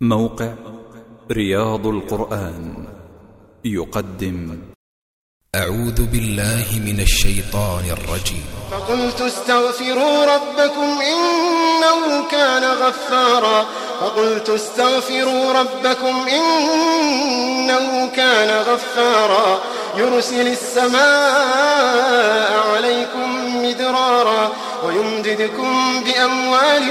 موقع رياض القرآن يقدم. أعوذ بالله من الشيطان الرجيم. فقلت استغفروا ربكم إنه كان غفارا. فقلت استغفروا ربكم إنه كان غفارا. يرسل السماء عليكم مدرارا ويمددكم بأموال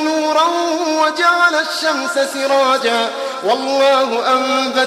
نورا وجعل الشمس سراجا. والله أنبت